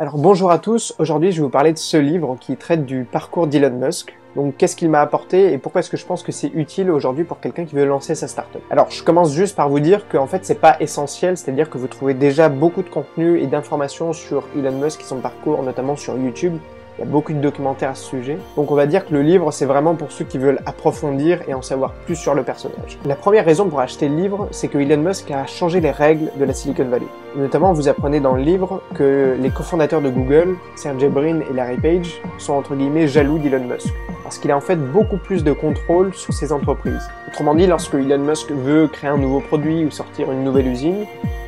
Alors bonjour à tous, aujourd'hui je vais vous parler de ce livre qui traite du parcours d'Elon Musk. Donc qu'est-ce qu'il m'a apporté et pourquoi est-ce que je pense que c'est utile aujourd'hui pour quelqu'un qui veut lancer sa startup? Alors je commence juste par vous dire qu'en fait c'est pas essentiel, c'est-à-dire que vous trouvez déjà beaucoup de contenu et d'informations sur Elon Musk et son parcours, notamment sur YouTube, il y a beaucoup de documentaires à ce sujet. Donc on va dire que le livre, c'est vraiment pour ceux qui veulent approfondir et en savoir plus sur le personnage. La première raison pour acheter le livre, c'est que Elon Musk a changé les règles de la Silicon Valley. Notamment, vous apprenez dans le livre que les cofondateurs de Google, Sergey Brin et Larry Page, sont entre guillemets jaloux d'Elon Musk. Parce qu'il a en fait beaucoup plus de contrôle sur ses entreprises. Autrement dit, lorsque Elon Musk veut créer un nouveau produit ou sortir une nouvelle usine,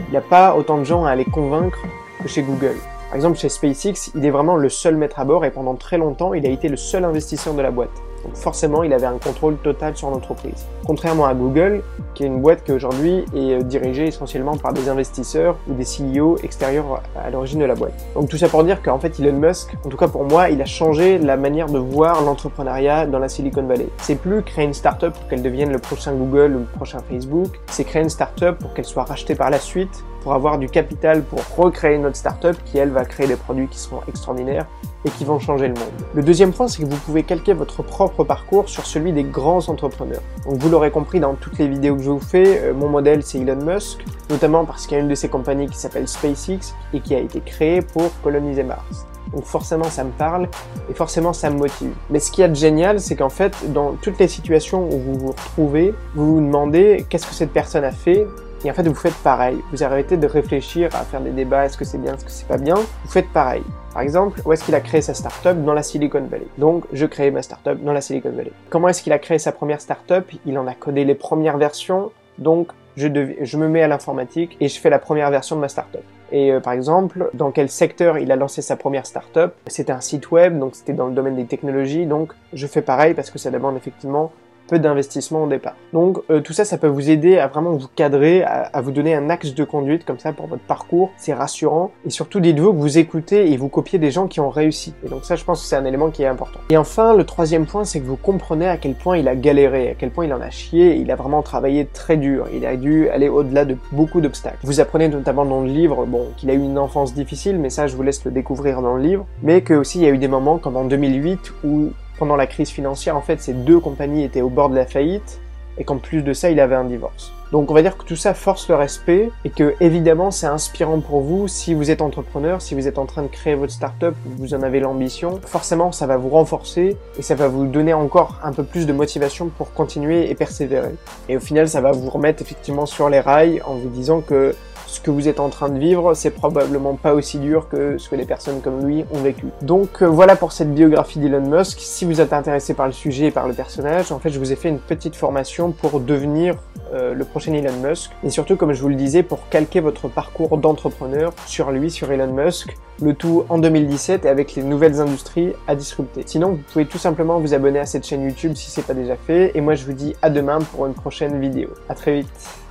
il n'y a pas autant de gens à aller convaincre que chez Google. Par exemple, chez SpaceX, il est vraiment le seul maître à bord et pendant très longtemps, il a été le seul investisseur de la boîte. Donc forcément, il avait un contrôle total sur l'entreprise. Contrairement à Google, qui est une boîte qui aujourd'hui est euh, dirigée essentiellement par des investisseurs ou des CEO extérieurs à l'origine de la boîte. Donc tout ça pour dire qu'en fait Elon Musk, en tout cas pour moi, il a changé la manière de voir l'entrepreneuriat dans la Silicon Valley. C'est plus créer une startup pour qu'elle devienne le prochain Google ou le prochain Facebook, c'est créer une startup pour qu'elle soit rachetée par la suite pour avoir du capital pour recréer notre startup qui elle va créer des produits qui seront extraordinaires et qui vont changer le monde. Le deuxième point, c'est que vous pouvez calquer votre propre parcours sur celui des grands entrepreneurs. Donc vous l'aurez compris dans toutes les vidéos que je vous fais, euh, mon modèle c'est Elon Musk, notamment parce qu'il y a une de ces compagnies qui s'appelle SpaceX et qui a été créée pour coloniser Mars. Donc forcément ça me parle et forcément ça me motive. Mais ce qu'il y a de génial, c'est qu'en fait, dans toutes les situations où vous vous retrouvez, vous vous demandez qu'est-ce que cette personne a fait et en fait, vous faites pareil. Vous arrêtez de réfléchir à faire des débats, est-ce que c'est bien, est-ce que c'est pas bien? Vous faites pareil. Par exemple, où est-ce qu'il a créé sa startup? Dans la Silicon Valley. Donc, je crée ma startup dans la Silicon Valley. Comment est-ce qu'il a créé sa première startup? Il en a codé les premières versions. Donc, je, me mets à l'informatique et je fais la première version de ma startup. Et euh, par exemple, dans quel secteur il a lancé sa première startup? C'était un site web, donc c'était dans le domaine des technologies. Donc, je fais pareil parce que ça demande effectivement d'investissement au départ. Donc euh, tout ça, ça peut vous aider à vraiment vous cadrer, à, vous donner un axe de conduite comme ça pour votre parcours. C'est rassurant. Et surtout, dites-vous que vous écoutez et vous copiez des gens qui ont réussi. Et donc ça, je pense que c'est un élément qui est important. Et enfin, le troisième point, c'est que vous comprenez à quel point il a galéré, à quel point il en a chié. Il a vraiment travaillé très dur. Il a dû aller au-delà de beaucoup d'obstacles. Vous apprenez notamment dans le livre, bon, qu'il a eu une enfance difficile, mais ça, je vous laisse le découvrir dans le livre. Mais que aussi, il y a eu des moments comme en 2008 où pendant la crise financière, en fait, ces deux compagnies étaient au bord de la faillite et qu'en plus de ça, il avait un divorce. Donc on va dire que tout ça force le respect et que évidemment c'est inspirant pour vous si vous êtes entrepreneur, si vous êtes en train de créer votre startup, vous en avez l'ambition, forcément ça va vous renforcer et ça va vous donner encore un peu plus de motivation pour continuer et persévérer. Et au final ça va vous remettre effectivement sur les rails en vous disant que ce que vous êtes en train de vivre, c'est probablement pas aussi dur que ce que les personnes comme lui ont vécu. Donc euh, voilà pour cette biographie d'Elon Musk. Si vous êtes intéressé par le sujet et par le personnage, en fait je vous ai fait une petite formation pour devenir euh, le prochain Elon Musk et surtout comme je vous le disais pour calquer votre parcours d'entrepreneur sur lui, sur Elon Musk, le tout en 2017 et avec les nouvelles industries à disrupter. Sinon vous pouvez tout simplement vous abonner à cette chaîne YouTube si c'est pas déjà fait et moi je vous dis à demain pour une prochaine vidéo. À très vite